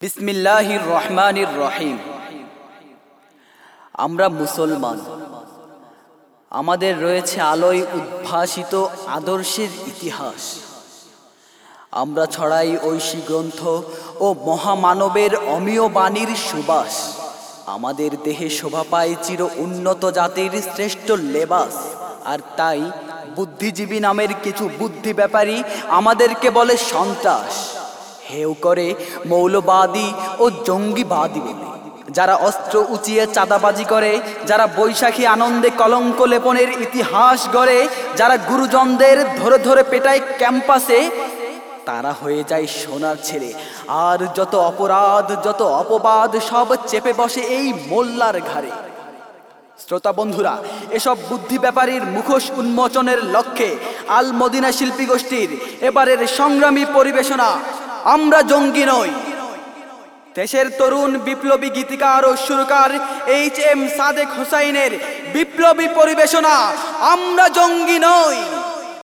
বিসমিল্লাহির রহমানির রহিম। আমরা মুসলমান। আমাদের রয়েছে আলোয় উদ্ভাসিত আদর্শের ইতিহাস। আমরা ছড়াই ঐশী গ্রন্থ ও মহামানবের অমীয় বাণীর সুবাস। আমাদের দেহে শোভা পায় চির উন্নত জাতির শ্রেষ্ঠ লেবাস। আর তাই বুদ্ধিজীবী নামের কিছু বুদ্ধি ব্যাপারী আমাদেরকে বলে সন্ত্রাস। হেউ করে, মৌলবাদী ও জঙ্গিবাদী। বলে যারা অস্ত্র উঁচিয়ে চাঁদাবাজি করে, যারা বৈশাখী আনন্দে কলঙ্ক লেপনের ইতিহাস গড়ে, যারা গুরুজনদের ধরে ধরে পেটায় ক্যাম্পাসে, তারা হয়ে যায় সোনার ছেলে। আর যত অপরাধ, যত অপবাদ, সব চেপে বসে এই মোল্লার ঘাড়ে। শ্রোতা বন্ধুরা, এসব বুদ্ধি ব্যাপারীর মুখোশ উন্মোচনের লক্ষ্যে আল মদিনা শিল্পী গোষ্ঠীর এবারের সংগ্রামী পরিবেশনা আমরা জঙ্গি নই। দেশের তরুণ বিপ্লবী গীতিকার ও সুরকার এইচ এম সাদেক হোসাইনের বিপ্লবী পরিবেশনা, আমরা জঙ্গি নই।